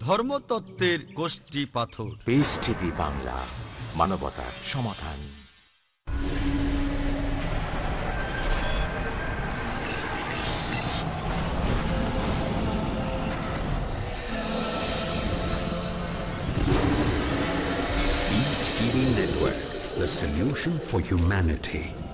ধর্মতত্ত্বের গোষ্ঠী পাথর। বেশ টিভি বাংলা মানবতার সমাধান। Network the solution for humanity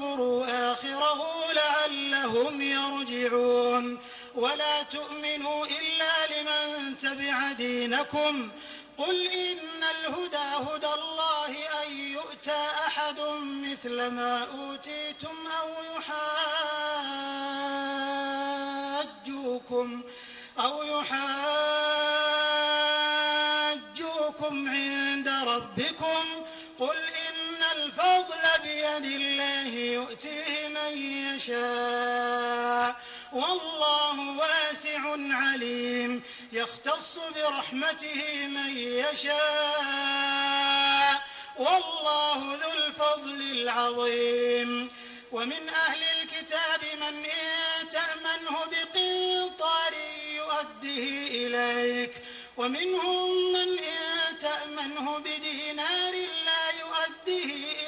واكفروا آخره لعلهم يرجعون. ولا تؤمنوا إلا لمن تبع دينكم. قل إن الهدى هدى الله أن يؤتى أحد مثل ما أوتيتم أو يحاجوكم أو يحاجوكم يؤتيه من يشاء والله واسع عليم يختص برحمته من يشاء والله ذو الفضل العظيم ومن أهل الكتاب من إن تأمنه بقنطار يؤده إليك ومنهم من إن تأمنه بدينار لا يؤده إليك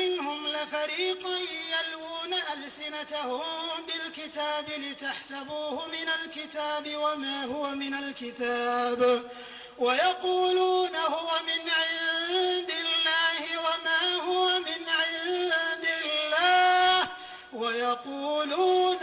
منهم لفريقا يلوون ألسنتهم بالكتاب لتحسبوه من الكتاب وما هو من الكتاب ويقولون هو من عند الله وما هو من عند الله ويقولون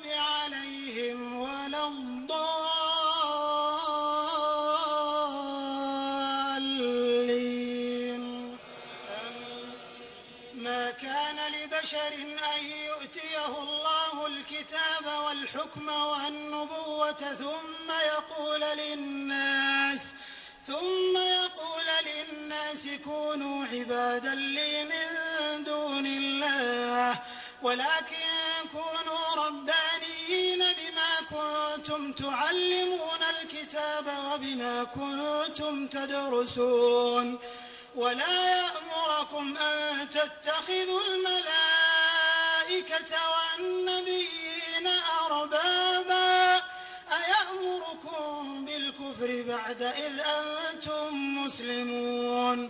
كونوا عبادا لي من دون الله. ولكن كونوا ربانيين بما كنتم تعلمون الكتاب وبما كنتم تدرسون. ولا يأمركم أن تتخذوا الملائكة والنبيين أربابا. أيأمركم بالكفر بعد إذ أنتم مسلمون؟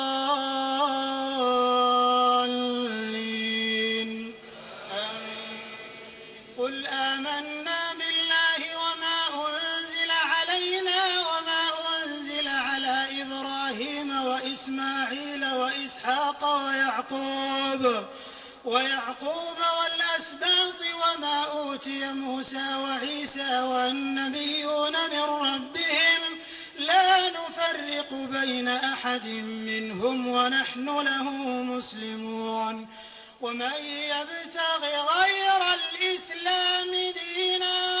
وإسماعيل وإسحاق ويعقوب ويعقوب والأسباط وما أوتي موسى وعيسى والنبيون من ربهم. لا نفرق بين أحد منهم ونحن له مسلمون. ومن يبتغ غير الإسلام دينا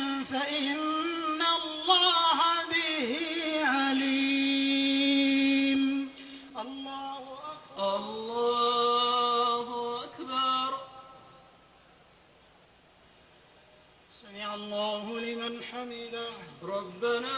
فإن الله به عليم. الله أكبر. الله أكبر. سمع الله لمن حمده. ربنا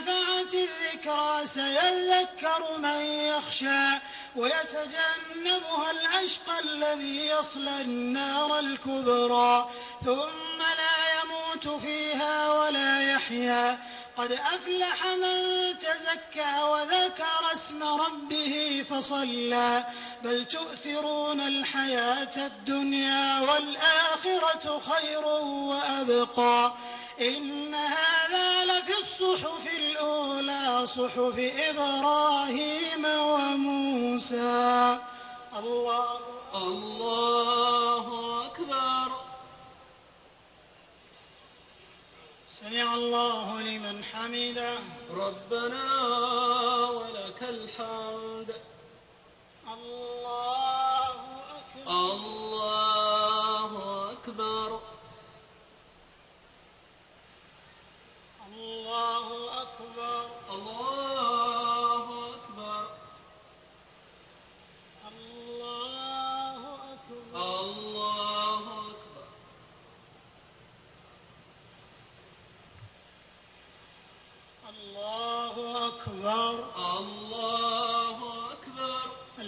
نفعت الذكرى سيذكر من يخشى ويتجنبها الأشقى الذي يصلى النار الكبرى. ثم لا يموت فيها ولا يحيا. قد أفلح من تزكى وذكر اسم ربه فصلى. بل تؤثرون الحياة الدنيا والآخرة خير وأبقى. إن هذا لفي الصحف الأولى صحف إبراهيم وموسى. الله الله أكبر. سمع الله لمن حمده. ربنا ولك الحمد. الله أكبر. الله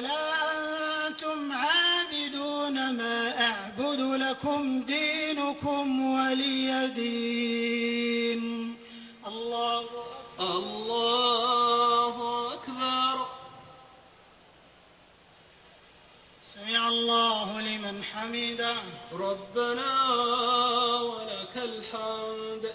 ولا أنتم عابدون ما أعبد لكم دينكم ولي دين. الله الله أكبر. سمع الله لمن حمده. ربنا ولك الحمد.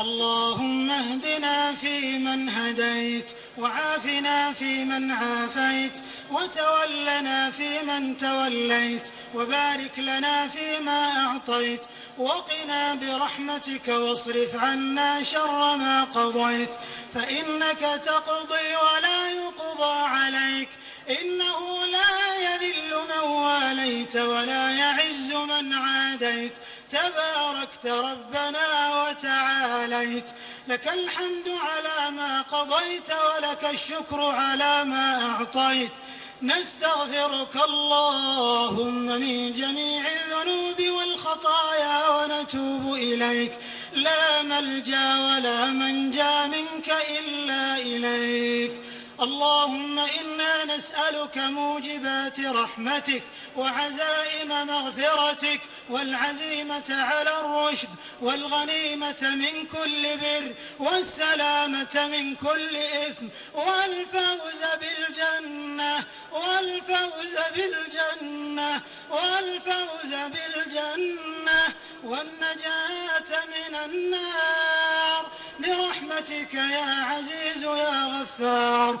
اللهم اهدنا فيمن هديت وعافنا فيمن عافيت وتولنا فيمن توليت وبارك لنا فيما أعطيت وقنا برحمتك واصرف عنا شر ما قضيت. فإنك تقضي ولا يقضى عليك إنه لا يذل من واليت ولا يعز من عاديت. تباركت ربنا وتعاليت. لك الحمد على ما قضيت ولك الشكر على ما أعطيت. نستغفرك اللهم من جميع الذنوب والخطايا ونتوب إليك. لا ملجأ ولا منجأ منك إلا إليك. اللهم إنا نسألك موجبات رحمتك وعزائم مغفرتك والعزيمة على الرشد والغنيمة من كل بر والسلامة من كل إثم والفوز بالجنة والفوز بالجنة والفوز بالجنة والنجاة من النار برحمتك يا عزيز يا غفار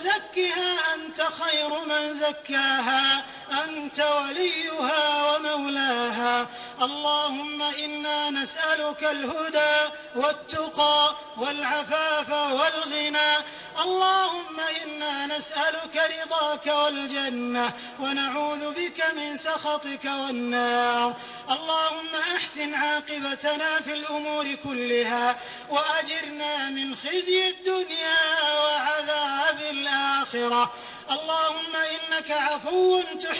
وزكها أنت خير من زكاها. أنت وليها ومولاها. اللهم إنا نسألك الهدى والتقى والعفاف والغنى. اللهم إنا نسألك رضاك والجنة ونعوذ بك من سخطك والنار. اللهم أحسن عاقبتنا في الأمور كلها وأجرنا من خزي الدنيا وعذاب الآخرة. اللهم إنك عفو تحب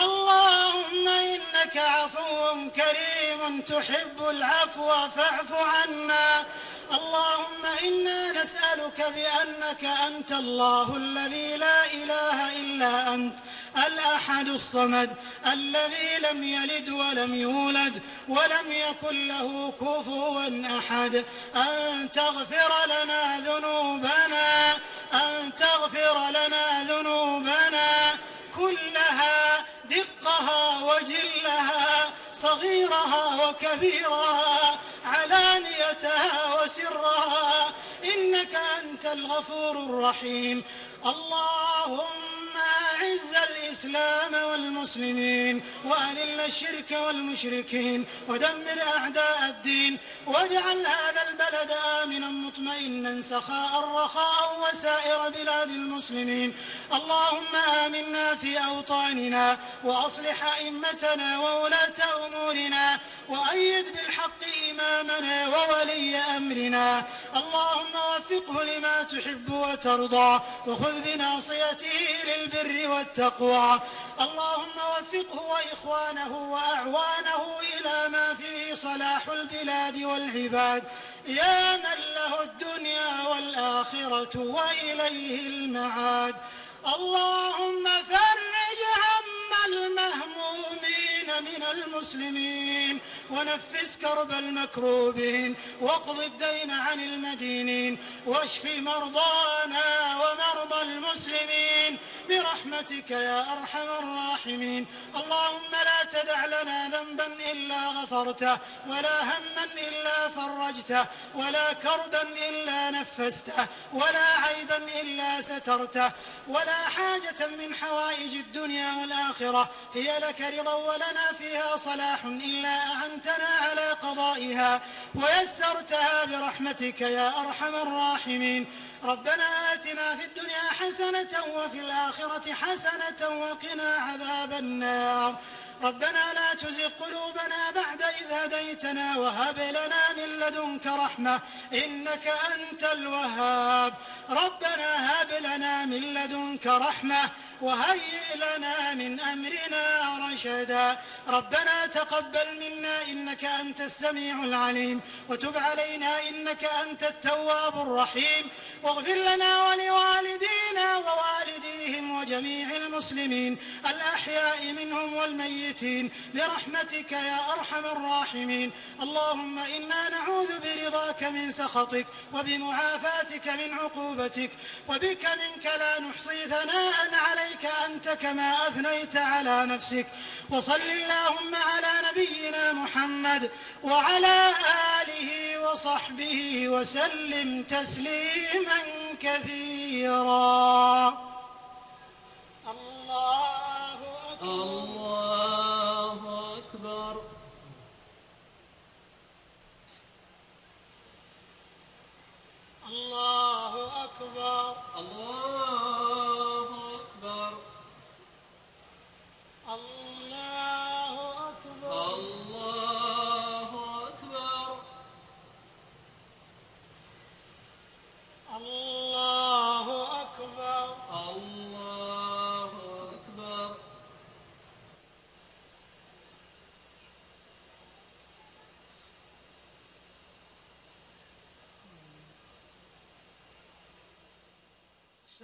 اللهم إنك عفو كريم تحب العفو فاعف عنا. اللهم إنا نسألك بأنك أنت الله الذي لا إله إلا أنت الأحد الصمد الذي لم يلد ولم يولد ولم يكن له كفوا أحد. أن تغفر لنا ذنوبنا أن تغفر لنا ذنوبنا كلها. دقها وجلها صغيرها وكبيرها علانيتها وسرها. إنك أنت الغفور الرحيم. اللهم أعز الإسلام والمسلمين وأذل الشرك والمشركين ودمر أعداء الدين واجعل هذا البلد آمنا مطمئنا سخاء رخاء وسائر بلاد المسلمين. اللهم آمنا في أوطاننا وأصلح أئمتنا وولاة أمورنا وأيد بالحق إمامنا وولي أمرنا. اللهم وفقه لما تحب وترضى وخذ بناصيته للبر والتقوى. اللهم وفقه وإخوانه وأعوانه إلى ما فيه صلاح البلاد والعباد. يا من له الدنيا والآخرة وإليه المعاد. اللهم فرج هم المهمومين. من المسلمين ونفس كرب المكروبين واقض الدين عن المدينين واشف مرضانا ومرضى المسلمين برحمتك يا أرحم الراحمين. اللهم لا تدع لنا ذنبا إلا غفرته ولا هما إلا فرجته ولا كربا إلا نفسته ولا عيبا إلا سترته ولا حاجة من حوائج الدنيا والآخرة. هي لك رضا ولنا فيها صلاح إلا أعنتنا على قضائها. ويسرتها برحمتك يا أرحم الراحمين. ربنا آتنا في الدنيا حسنة وفي الآخرة حسنة وقنا عذاب النار. ربنا لا تزغ قلوبنا بعد إذ هديتنا وهب لنا من لدنك رحمة إنك أنت الوهاب. ربنا هب لنا من لدنك رحمة وهيئ لنا من أمرنا رشدا. ربنا تقبل منا إنك أنت السميع العليم وتب علينا إنك أنت التواب الرحيم. واغفر لنا ولوالدينا ووالديهم وجميع المسلمين الأحياء منهم والميتين برحمتك يا أرحم الراحمين. اللهم إنا نعوذ برضاك من سخطك وبمعافاتك من عقوبتك وبك منك لا نحصي ثناء عليك أنت كما أثنيت على نفسك. وصل اللهم على نبينا محمد وعلى آله وصحبه وسلم تسليما كثيرا. الله أكبر. الله أكبر. الله أكبر. الله